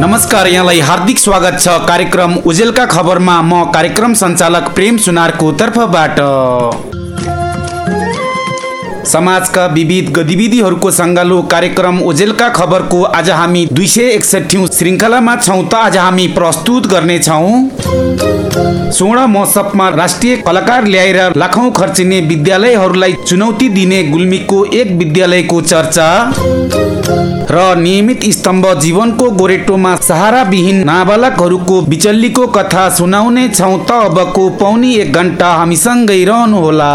नमस्कार यहाँलाई हार्दिक स्वागत छ। कार्यक्रम उजेलका खबरमा म कार्यक्रम सञ्चालक प्रेम सुनारको तर्फबाट। समाजका विविध गतिविधिहरूको सङ्गालो कार्यक्रम ओजेलका खबरको आज हामी दुई सय एकसठी श्रृङ्खलामा छौँ त आज हामी प्रस्तुत गर्नेछौँ। स्वर्ण महोत्सवमा राष्ट्रिय कलाकार ल्याएर लाखौँ खर्चिने विद्यालयहरूलाई चुनौती दिने गुल्मीको एक विद्यालयको चर्चा। र नियमित स्तम्भ जीवनको गोरेटोमा सहाराविहीन नाबालकहरूको बिचल्लीको कथा सुनाउने छौँ त अबको पौनी एक घन्टा हामीसँगै रहनुहोला।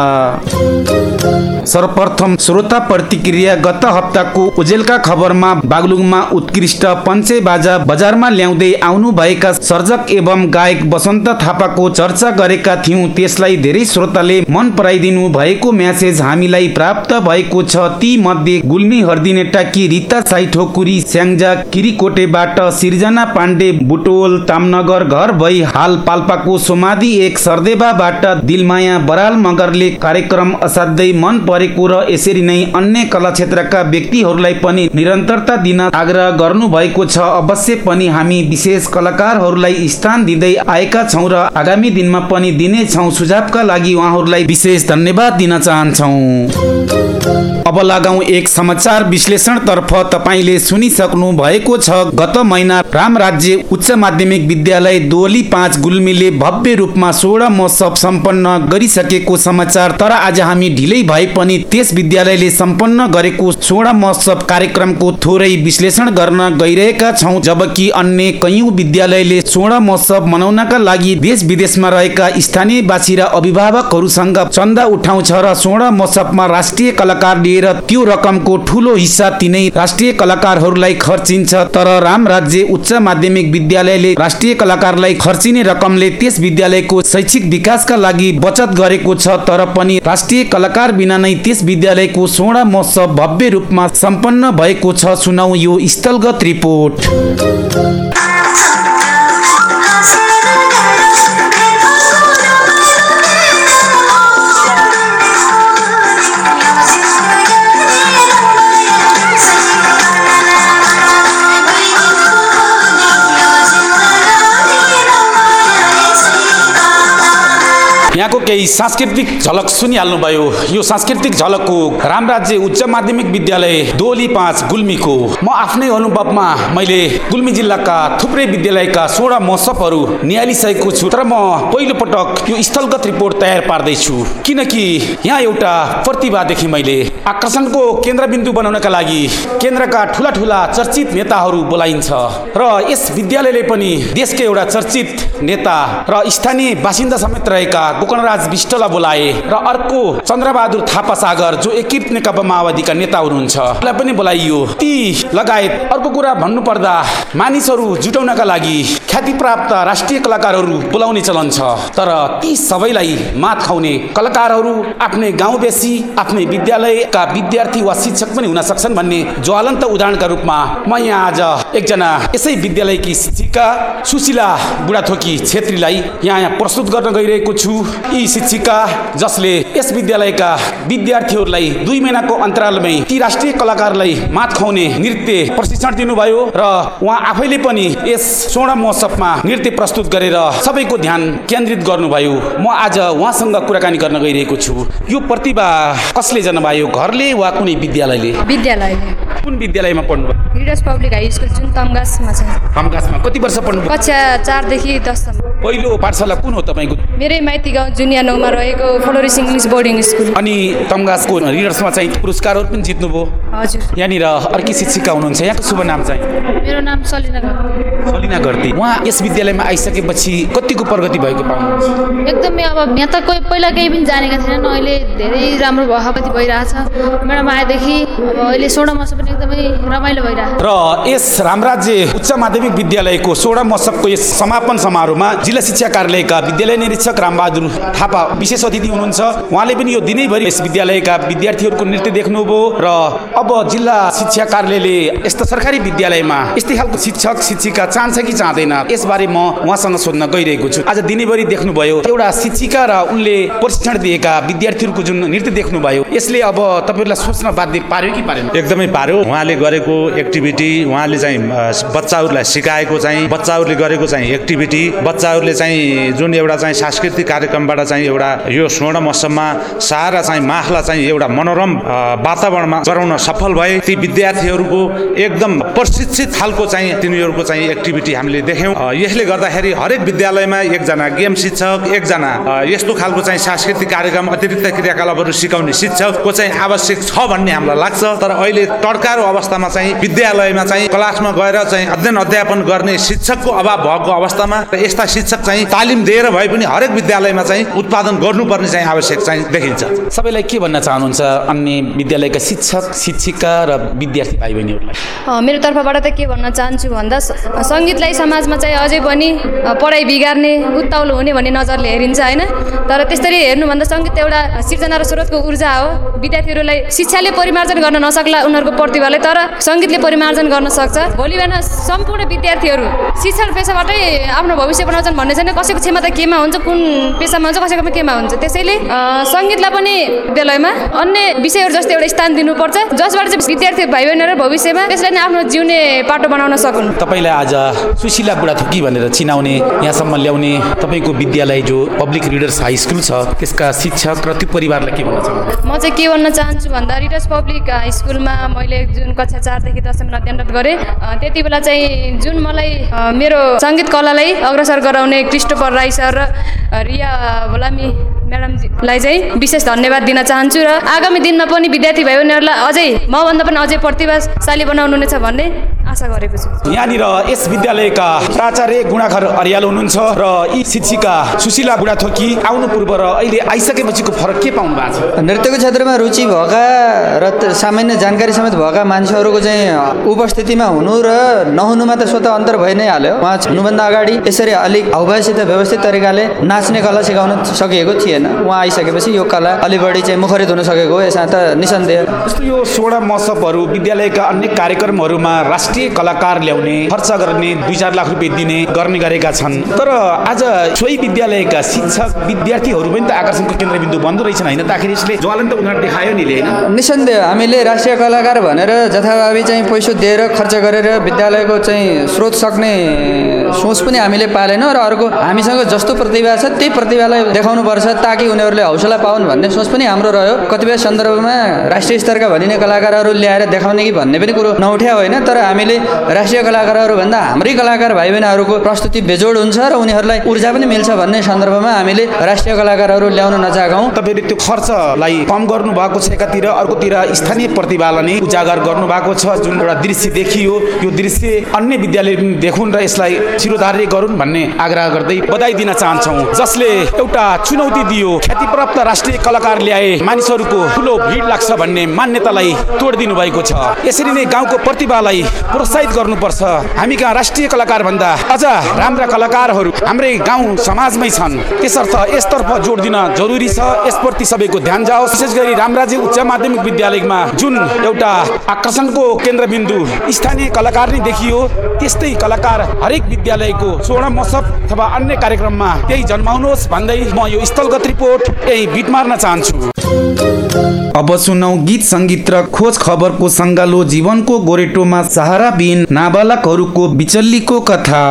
सर्वप्रथम श्रोता प्रतिक्रिया गत हप्ताको उजेलका खबरमा बागलुङमा उत्कृष्ट पञ्चे बाजा बजारमा ल्याउँदै आउनु भएका सर्जक एवं गायक बसन्त थापाको चर्चा गरेका थियौँ। त्यसलाई धेरै श्रोताले मन पराइदिनु भएको म्यासेज हामीलाई प्राप्त भएको छ। ती मध्ये गुल्मी हर्दिने टाकी रिता साई ठोकुरी स्याङ्जा किरिकोटेबाट सिर्जना पाण्डे बुटोल तामनगर घर भई हाल पाल्पाको सोमादी एक सरदेवाबाट दिलमाया बराल मगरले कार्यक्रम असाध्यै मन परेको र यसरी नै अन्य कला क्षेत्रका व्यक्तिहरूलाई पनि निरन्तरता दिन आग्रह गर्नु भएको छ। अवश्य पनि हामी विशेष कलाकारहरूलाई स्थान दिँदै आएका छौँ र आगामी दिनमा पनि दिने छौँ सुझावका लागि उहाँहरूलाई विशेष धन्यवाद दिन चाहन्छौँ। अब लगाउँ एक समाचार विश्लेषणतर्फ तपाईँले सुनिसक्नु भएको छ। गत महिना राम राज्य उच्च माध्यमिक विद्यालय दोली पाँच गुल्मीले भव्य रूपमा सोह्र महोत्सव सम्पन्न गरिसकेको समाचार तर आज हामी ढिलै भए पनि त्यस विद्यालयले सम्पन्न गरेको सोह्र महोत्सव कार्यक्रमको थोरै विश्लेषण गर्न गइरहेका छौँ जबकि अन्य कैयौँ विद्यालयले सोह्र महोत्सव मनाउनका लागि देश विदेशमा रहेका स्थानीयवासी र अभिभावकहरूसँग चन्दा उठाउँछ र सोह्र महोत्सवमा राष्ट्रिय कलाकार लिएर त्यो रकमको ठुलो हिस्सा तिनै राष्ट्रिय कलाकारहरूलाई खर्चिन्छ। तर राम राज्य उच्च माध्यमिक विद्यालयले राष्ट्रिय कलाकारलाई खर्चिने रकमले त्यस विद्यालयको शैक्षिक विकासका लागि बचत गरेको छ तर पनि राष्ट्रिय कलाकार बिना नै त्यस विद्यालयको स्वर्ण महोत्सव भव्य रूपमा सम्पन्न भएको छ सुनौ यो स्थलगत रिपोर्ट। केही सांस्कृतिक झलक सुनिहाल्नुभयो। यो सांस्कृतिक झलकको रामराज्य उच्च माध्यमिक विद्यालय दोली पाँच गुल्मीको। म आफ्नै अनुभवमा मैले गुल्मी जिल्लाका थुप्रै विद्यालयका सोह्र महोत्सवहरू निहालिसकेको छु तर म पहिलो पटक यो स्थलगत रिपोर्ट तयार पार्दैछु। किनकि यहाँ एउटा प्रतिभा देखेँ मैले आकर्षणको केन्द्रबिन्दु बनाउनका लागि केन्द्रका ठुला ठुला चर्चित नेताहरू बोलाइन्छ। र यस विद्यालयले पनि देशकै एउटा चर्चित नेता र स्थानीय बासिन्दा समेत रहेका गोकर्णराज विष्टलाई बोलाए र अर्को चन्द्रबहादुर थापा सागर जो एकीकृत नेकपा माओवादीका नेता हुनुहुन्छ उसलाई पनि बोलाइयो। ती लगायत अर्को कुरा भन्नुपर्दा मानिसहरू जुटाउनका लागि ख्याति प्राप्त राष्ट्रिय कलाकारहरू बोलाउने चलन छ। तर ती सबैलाई मात खुवाउने कलाकारहरू आफ्नै गाउँबेसी आफ्नै विद्यालयका विद्यार्थी वा शिक्षक पनि हुन सक्छन् भन्ने ज्वलन्त उदाहरणका रूपमा म यहाँ आज एकजना यसै विद्यालयकी शिक्षिका सुशीला बुढाथोकी छेत्रीलाई यहाँ यहाँ प्रस्तुत गर्न गइरहेको छु। यी शिक्षिका जसले यस विद्यालयका विद्यार्थीहरूलाई दुई महिनाको अन्तरालमै ती राष्ट्रिय कलाकारलाई मात खुवाउने नृत्य प्रशिक्षण दिनुभयो र उहाँ आफैले पनि यस स्वर्ण महोत्सवमा नृत्य प्रस्तुत गरेर सबैको ध्यान केन्द्रित गर्नुभयो। म आज उहाँसँग कुराकानी गर्न गइरहेको छु। यो प्रतिभा कसले जन्मायो? घरले वा कुनै विद्यालयले? विद्यालयले। कुन विद्यालयमा पढ्नुभयो? हिरस पब्लिक हाई स्कुल जुन तमगासमा छ। हमगासमा कति वर्ष पढ्नुभयो? कक्षा चारदेखि दससम्म पहिलो पाठशाला कुन हो तपाईँको? मेरै माइती गाउँ जुनिया नौमा रहेको फ्लोरिस इङ्ग्लिस बोर्डिङ स्कुल। अनि तमगासको रिडर्समा चाहिँ पुरस्कारहरू पनि जित्नुभयो। हजुर। यहाँनिर अर्की शिक्षिका हुनुहुन्छ। यहाँको शुभ नाम चाहिँ? मेरो नाम सलिना। सलिना गर्दी। उहाँ यस विद्यालयमा आइसकेपछि कतिको प्रगति भएको पाउनुहुन्छ? एकदमै अब यहाँ त कोही पहिला केही पनि जानेका थिएनन्। अहिले धेरै राम्रो प्रगति भइरहेछ। म्याडम आएदेखि अब अहिले सोह्र महोत्सव पनि एकदमै रमाइलो भइरहेछ। र यस रामराज्य उच्च माध्यमिक विद्यालयको सोह्र महोत्सवको यस समापन समारोहमा जिल्ला शिक्षा कार्यालयका विद्यालय निरीक्षक रामबहादुर थापा विशेष अतिथि हुनुहुन्छ। उहाँले पनि यो दिनैभरि यस विद्यालयका विद्यार्थीहरूको नृत्य देख्नुभयो र अब जिल्ला शिक्षा कार्यालयले यस्तो सरकारी विद्यालयमा यस्तै खालको शिक्षक शिक्षिका चाहन्छ कि चाहँदैन यसबारे म उहाँसँग सोध्न गइरहेको छु। आज दिनैभरि देख्नुभयो एउटा शिक्षिका र उनले प्रशिक्षण दिएका विद्यार्थीहरूको जुन नृत्य देख्नुभयो यसले अब तपाईँहरूलाई सोच्न बाध्य पार्यो कि पारेन? एकदमै पार्यो। उहाँले गरेको एक्टिभिटी उहाँले चाहिँ बच्चाहरूलाई सिकाएको चाहिँ बच्चाहरूले गरेको चाहिँ एक्टिभिटी बच्चाहरूले चाहिँ जुन एउटा चाहिँ सांस्कृतिक कार्यक्रमबाट चाहिँ एउटा यो स्वर्ण महोत्सवमा सारा चाहिँ माखलाई चाहिँ एउटा मनोरम वातावरणमा गराउन सफल भए ती विद्यार्थीहरूको एकदम प्रशिक्षित खालको चाहिँ तिनीहरूको चाहिँ एक्टिभिटी हामीले देख्यौँ। यसले गर्दाखेरि हरेक विद्यालयमा एकजना गेम शिक्षक एकजना यस्तो खालको चाहिँ सांस्कृतिक कार्यक्रम अतिरिक्त क्रियाकलापहरू सिकाउने शिक्षकको चाहिँ आवश्यक छ भन्ने हामीलाई लाग्छ। तर अहिले तड्कारो अवस्थामा चाहिँ विद्यालयमा चाहिँ क्लासमा गएर चाहिँ अध्ययन अध्यापन गर्ने शिक्षकको अभाव भएको अवस्थामा र यस्ता शिक्षक चाहिँ तालिम दिएर भए पनि हरेक विद्यालयमा चाहिँ उत्पादन गर्नुपर्ने चाहिँ आवश्यक चाहिँ देखिन्छ। सबैलाई के भन्न चाहनुहुन्छ? अन्य विद्यालयका शिक्षक शिक्षिका र विद्यार्थी भाइ बहिनीहरूलाई? मेरो तर्फबाट त के भन्न चाहन्छु भन्दा सङ्गीतलाई समाजमा चाहिँ अझै पनि पढाइ बिगार्ने उत्ताउलो हुने भन्ने नजरले हेरिन्छ होइन? तर त्यसरी हेर्नुभन्दा सङ्गीत एउटा सिर्जना र स्रोतको ऊर्जा हो। विद्यार्थीहरूलाई शिक्षाले परिमार्जन गर्न नसक्ला उनीहरूको प्रतिभालाई तर सङ्गीतले परिमार्जन गर्न सक्छ। भोलि बिहान सम्पूर्ण विद्यार्थीहरू शिक्षण पेसाबाटै आफ्नो भविष्य बनाउँछन् भन्ने छैन। कसैको क्षमता केमा हुन्छ कुन पेसामा हुन्छ कसैकोमा केमा हुन्छ त्यसैले सङ्गीतलाई पनि विद्यालयमा अन्य विषयहरू जस्तै एउटा स्थान दिनुपर्छ। जसबाट चाहिँ विद्यार्थी भाइ बहिनीहरू भविष्यमा त्यसलाई नै आफ्नो जिउने पाटो बनाउन सकुन् तपाईँलाई आज सुशीला बुढाथोकी भनेर चिनाउने यहाँसम्म ल्याउने तपाईँको विद्यालय जो पब्लिक रिडर्स हाई स्कुल छ त्यसका शिक्षक र त्यो परिवारलाई के भन्न चाहनुहुन्छ? म चाहिँ के भन्न चाहन्छु भन्दा रिडर्स पब्लिक हाई स्कुलमा मैले जुन कक्षा चारदेखि दसैँमा अध्ययनरत गरेँ त्यति बेला चाहिँ जुन मलाई मेरो सङ्गीत कलालाई अग्रसर गराउने क्रिस्टोफर राई सर र रिया भोलामी म्याडमजीलाई चाहिँ विशेष धन्यवाद दिन चाहन्छु र आगामी दिनमा पनि विद्यार्थी भाइ बहिनीहरूलाई अझै मभन्दा पनि अझै प्रतिभाशाली बनाउनु हुनेछ भन्ने आशा गरेको छु। यहाँनिर यस विद्यालयका प्राचार्य गुणाखर अरियाल हुनुहुन्छ र यी शिक्षिका सुशीला बुढाथोकी आउनु पूर्व र अहिले आइसकेपछिको फरक के पाउनु भएको छ? नृत्यको क्षेत्रमा रुचि भएका र सामान्य जानकारी समेत भएका मान्छेहरूको चाहिँ उपस्थितिमा हुनु र नहुनुमा त स्वतः अन्तर भइ नै हाल्यो। उहाँ हुनुभन्दा अगाडि यसरी अलिक हाउभावसित व्यवस्थित तरिकाले नाच्ने कला सिकाउन सकिएको थिएन। उहाँ आइसकेपछि यो कला अलि बढी चाहिँ मुखरित हुन सकेको हो यसमा त निसन्देह। जस्तो यो स्वर्ण महोत्सवहरू विद्यालयका अन्य कार्यक्रमहरूमा राष्ट्रिय कलाकार ल्याउने खर्च गर्ने दुई चार लाख रुपियाँ दिने गर्ने गरेका छन्। तर आज सोही विद्यालयका शिक्षक विद्यार्थीहरू पनि त आकर्षणको केन्द्रबिन्दु बन्दो रहेछन् होइन त यसले ज्वालन त उनीहरू देखायो नि होइन निसन्देह हामीले राष्ट्रिय कलाकार भनेर जथाभावी चाहिँ पैसा दिएर खर्च गरेर विद्यालयको चाहिँ स्रोत सक्ने सोच पनि हामीले पालेनौँ र अर्को हामीसँग जस्तो प्रतिभा छ त्यही प्रतिभालाई देखाउनुपर्छ ताकि उनीहरूले हौसला पाउन् भन्ने सोच पनि हाम्रो रह्यो। कतिपय सन्दर्भमा राष्ट्रिय स्तरका भनिने कलाकारहरू ल्याएर देखाउने कि भन्ने पनि कुरो नउठ्या होइन तर हामीले राष्ट्रिय कलाकारहरू भन्दा हाम्रै कलाकार भाइ बहिनीहरूको प्रस्तुति बेजोड हुन्छ र उनीहरूलाई ऊर्जा पनि मिल्छ भन्ने सन्दर्भमा हामीले राष्ट्रिय कलाकारहरू ल्याउन नचाहौँ तपाईँले त्यो खर्चलाई कम गर्नु भएको छ एकातिर अर्कोतिर स्थानीय प्रतिभालाई नै उजागर गर्नु भएको छ जुन एउटा दृश्य देखियो यो दृश्य अन्य विद्यालय पनि देखुन् र यसलाई शिरोधार्य गरून् भन्ने आग्रह गर्दै बधाई दिन चाहन्छौँ। जसले एउटा चुनौती दियो ख्यातिप्राप्त राष्ट्रिय कलाकार ल्याए मानिसहरूको ठुलो भिड लाग्छ भन्ने मान्यतालाई तोडिदिनु भएको छ। यसरी नै गाउँको प्रतिभालाई प्रोत्साहित गर्नुपर्छ। हामी कहाँ राष्ट्रिय कलाकार भन्दा अझ राम्रा कलाकारहरू हाम्रै गाउँ समाजमै छन्। त्यसर्थ यसतर्फ जोड दिन जरुरी छ। यसप्रति सबैको ध्यान जाओस् विशेष गरी रामराजे उच्च माध्यमिक विद्यालयमा जुन एउटा आकर्षणको केन्द्रबिन्दु स्थानीय कलाकार नै देखियो त्यस्तै कलाकार हरेक विद्यालयको स्वर्ण महोत्सव अथवा अन्य कार्यक्रममा त्यही जन्माउनुहोस् भन्दै म यो स्थलगत रिपोर्ट यही बिट मार्न चाहन्छु। अब सुनौ गीत सङ्गीत र खोज खबरको सङ्गालो जीवनको गोरेटोमा सहारा बिन नाबालकहरूको बिचल्लीको कथा।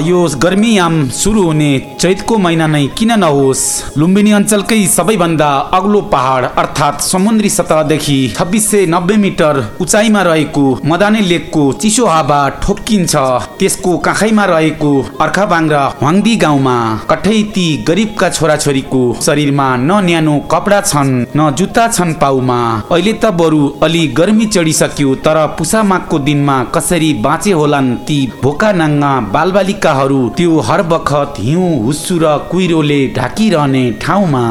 यो गर्मीयाम सुरु हुने चैतको महिना नै किन नहोस्? लुम्बिनी अञ्चलकै सबैभन्दा अग्लो पहाड अर्थात् समुद्री सतहदेखि छब्बिस सय नब्बे मिटर उचाइमा रहेको मदाने लेकको चिसो हावा ठोक्किन्छ। त्यसको काखैमा रहेको अर्खाबाङ र ह्वाङ्दी गाउँमा कठै ती गरिबका छोराछोरीको शरीरमा न न्यानो कपडा छन् न जुत्ता छन् पाउमा। अहिले त बरु अलि गर्मी चढिसक्यो तर पुसामाघको दिनमा कसरी बाँचे होलान् ती भोका नाङ्गा बालबालिकाहरू त्यो हर बखत हिउँ हुस्सु र कुहिरोले ढाकिरहने ठाउँमा।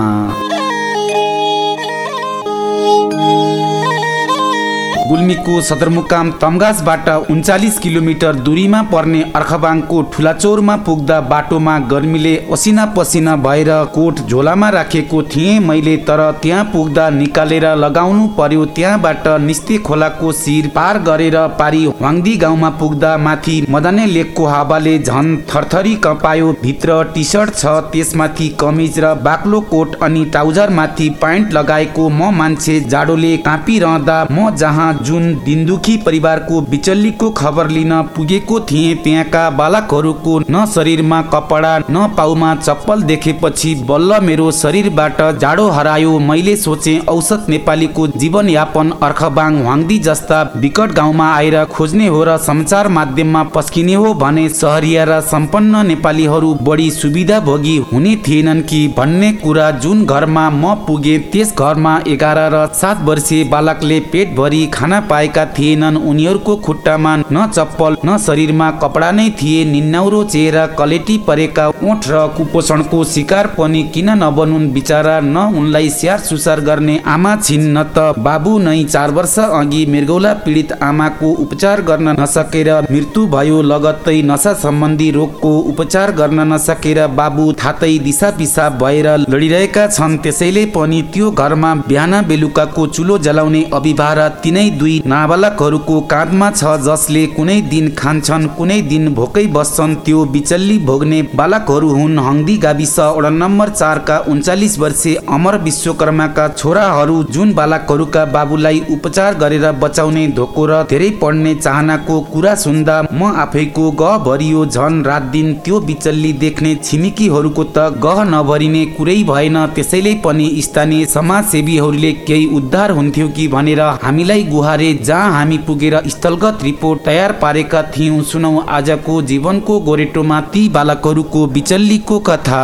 गुल्मीको सदरमुकाम तमगासबाट उन्चालिस किलोमिटर दूरीमा पर्ने अर्खबाङको ठुलाचौरमा पुग्दा बाटोमा गर्मीले असिना पसिना भएर कोट झोलामा राखेको थिएँ मैले तर त्यहाँ पुग्दा निकालेर लगाउनु पर्यो त्यहाँबाट निस्ते खोलाको शिर पार गरेर पारी वाङदी गाउँमा पुग्दा माथि मदने लेकको हावाले झन थरथरी कपायो भित्र टी सर्ट छ त्यसमाथि कमिज र बाक्लो कोट अनि ट्राउजर माथि प्यान्ट लगाएको म मान्छे जाडोले काँपिरहँदा म जहाँ जुन दिनदुखी परिवारको बिचल्लीको खबर लिन पुगेको थिएँ त्यहाँका बालकहरूको न शरीरमा कपडा न पाउमा चप्पल देखेपछि बल्ल मेरो शरीरबाट जाडो हरायो। मैले सोचे औसत नेपालीको जीवनयापन अर्खबाङ वाङदी जस्ता विकट गाउँमा आएर खोज्ने हो र सञ्चार माध्यममा पस्किने हो भने सहरिया र सम्पन्न नेपालीहरू बढी सुविधा भोगी हुने थिएनन् कि भन्ने कुरा जुन घरमा म पुगे त्यस घरमा एघार र सात वर्षीय बालकले पेटभरि खाना पाएका थिएनन्। उनीहरूको खुट्टामा न चप्पल न शरीरमा कपडा नै थिए। निन्नाउरो चेहरा कलेटी परेका ओठ र कुपोषणको शिकार पनि किन नबनुन् बिचरा? न उनलाई स्याहार सुसार गर्ने आमा छिन् न त बाबु नै चार वर्ष अघि मृगौला पीडित आमाको उपचार गर्न नसकेर मृत्यु भयो। लगत्तै नसा सम्बन्धी रोगको उपचार गर्न नसकेर बाबु थातै दिसा पिसाब भएर लडिरहेका छन्। त्यसैले पनि त्यो घरमा बिहान बेलुकाको चुलो जलाउने अभिभार तिनै दुई नाबालकहरूको काँधमा छ जसले कुनै दिन खान्छन् कुनै दिन भोकै बस्छन्। त्यो बिचल्ली भोग्ने बालकहरू हुन्। हङ्दी गाविस वडा नम्बर चारका उन्चालिस वर्षीय अमर विश्वकर्माका छोराहरू जुन बालकहरूका बाबुलाई उपचार गरेर बचाउने धोको र धेरै पढ्ने चाहनाको कुरा सुन्दा म आफैको गह भरियो झन रात दिन त्यो बिचल्ली देख्ने छिमेकीहरूको त गह नभरिने कुरै भएन। त्यसैले पनि स्थानीय समाजसेवीहरूले केही उद्धार हुन्थ्यो कि भनेर हामीलाई गुहारे जहाँ हामी पुगेर स्थलगत रिपोर्ट तयार पारेका थियौँ सुनौ आजको जीवनको गोरेटोमा ती बालकहरूको बिचल्लीको कथा।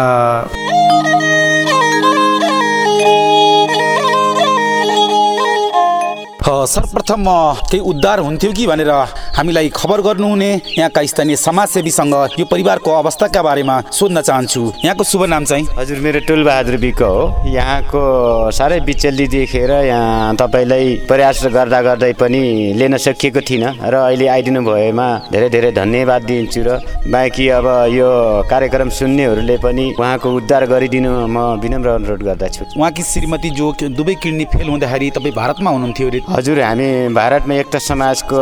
सर्वप्रथम केही उद्धार हुन्थ्यो कि भनेर हामीलाई खबर गर्नुहुने यहाँका स्थानीय समाजसेवीसँग यो परिवारको अवस्थाका बारेमा सोध्न चाहन्छु। यहाँको शुभ नाम चाहिँ? हजुर मेरो टुलबहादुर विक हो। यहाँको साह्रै बिचल्ली देखेर यहाँ तपाईँलाई प्रयास गर्दा गर्दै पनि लिन सकिएको थिइनँ र अहिले आइदिनु भएमा धेरै धेरै धन्यवाद दिन्छु र बाँकी अब यो कार्यक्रम सुन्नेहरूले पनि उहाँको उद्धार गरिदिनु म विनम्र अनुरोध गर्दछु। उहाँकी श्रीमती जो दुवै किडनी फेल हुँदाखेरि तपाईँ भारतमा हुनुहुन्थ्यो अरे। हजुर हामी भारतमा एउटा समाजको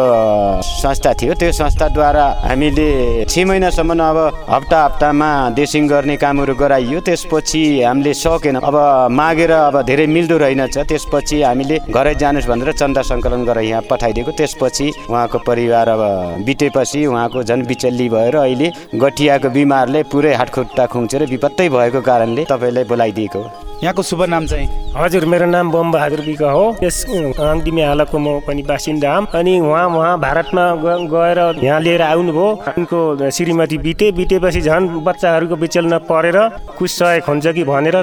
संस्था थियो। त्यो संस्थाद्वारा हामीले छ महिनासम्म अब हप्ता हप्तामा देसिङ गर्ने कामहरू गराइयो। त्यसपछि हामीले सकेन। अब मागेर अब धेरै मिल्दो रहेनछ। त्यसपछि हामीले घरै जानुहोस् भनेर चन्दा सङ्कलन गरेर यहाँ पठाइदिएको। त्यसपछि उहाँको परिवार अब बितेपछि उहाँको झन् बिचल्ली भएर अहिले गठियाको बिमारले पुरै हातखुट्टा खुम्चेर विपत्तै भएको कारणले तपाईँलाई बोलाइदिएको। यहाँको शुभ नाम चाहिँ? हजुर मेरो नाम बम बहादुर विक हो। यस आङदिमे हालको म पनि बासिन्दा हुँ अनि उहाँ उहाँ भारतमा गएर यहाँ लिएर आउनुभयो। उनको श्रीमती बिते बितेपछि झन् बच्चाहरूको बिचल्न परेर कुछ सहयोग हुन्छ कि भनेर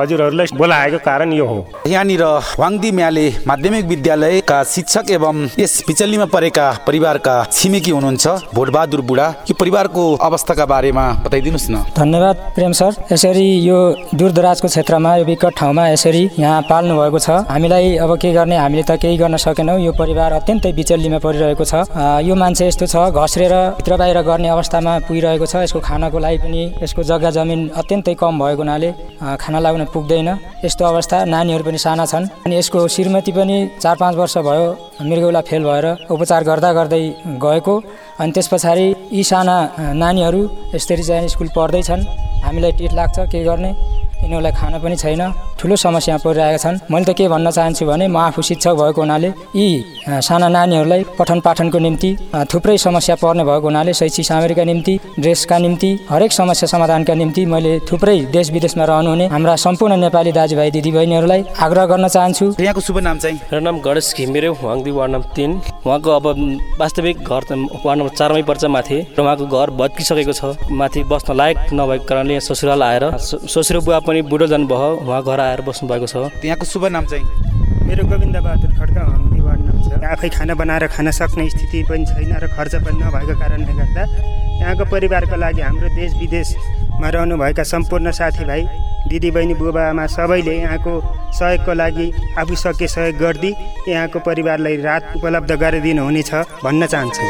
हजुरहरूलाई बोलाएको कारण यो हो। यहाँनिर वाङदी म्याले माध्यमिक विद्यालयका शिक्षक एवं यस बिचल्लीमा परेका परिवारका छिमेकी हुनुहुन्छ। भोटबहादुर बुढा यो परिवारको अवस्थाका बारेमा बताइदिनुहोस् न। धन्यवाद प्रेम सर। यसरी यो दूरदराजको क्षेत्रमा यो विकट ठाउँमा यसरी यहाँ पाल्नु भएको छ। हामीलाई अब के गर्ने? हामीले त केही गर्न सकेनौँ। यो परिवार अत्यन्तै बिचल्लीमा परिरहेको छ। यो मान्छे यस्तो छ घस्रेर भित्र बाहिर गर्ने अवस्थामा पुगिरहेको छ। यसको खानको लागि पनि यसको जग्गा जमिन अत्यन्तै कम भएको हुनाले खाना लाग्न पुग्दैन। यस्तो अवस्था नानीहरू पनि साना छन्। अनि यसको श्रीमती पनि चार पाँच वर्ष भयो मृगौला फेल भएर उपचार गर्दा गर्दै गएको। अनि त्यस पछाडि यी साना नानीहरू यसरी चाहिँ स्कुल पढ्दैछन्। हामीलाई टिट लाग्छ के गर्ने? यिनीहरूलाई खाना पनि छैन। ठुलो समस्या परिरहेका छन्। मैले त के भन्न चाहन्छु भने म आफू शिक्षक भएको हुनाले यी साना नानीहरूलाई पठन पाठनको निम्ति थुप्रै समस्या पर्ने भएको हुनाले शैक्षिक सामग्रीका निम्ति ड्रेसका निम्ति हरेक समस्या समाधानका निम्ति मैले थुप्रै देश विदेशमा रहनुहुने हाम्रा सम्पूर्ण नेपाली दाजुभाइ दिदीबहिनीहरूलाई आग्रह गर्न चाहन्छु। यहाँको शुभ नाम चाहिँ? मेरो नाम गणेश घिमिरे वाङदी वार्ड नम्बर तिन। उहाँको अब वास्तविक घर त वार्ड नम्बर चारमै पर्छ माथि। र उहाँको घर भत्किसकेको छ। माथि बस्न लायक नभएको कारणले यहाँ ससुराल आएर ससुरो बुवा पनि बुढो जानुभयो। उहाँ घर आएर बस्नु भएको छ। यहाँको शुभ नाम चाहिँ? मेरो गोविन्द बहादुर खड्का हङ्दी वार्ड नम्बर छ। आफै खाना बनाएर खान सक्ने स्थिति पनि छैन र खर्च पनि नभएको कारणले गर्दा यहाँको परिवारको लागि हाम्रो देश विदेशमा रहनुभएका सम्पूर्ण साथीभाइ दिदीबहिनी बुबाआमा सबैले यहाँको सहयोगको लागि आफू सके सहयोग गरिदिई यहाँको परिवारलाई राहत उपलब्ध गरिदिनु हुनेछ भन्न चाहन्छु।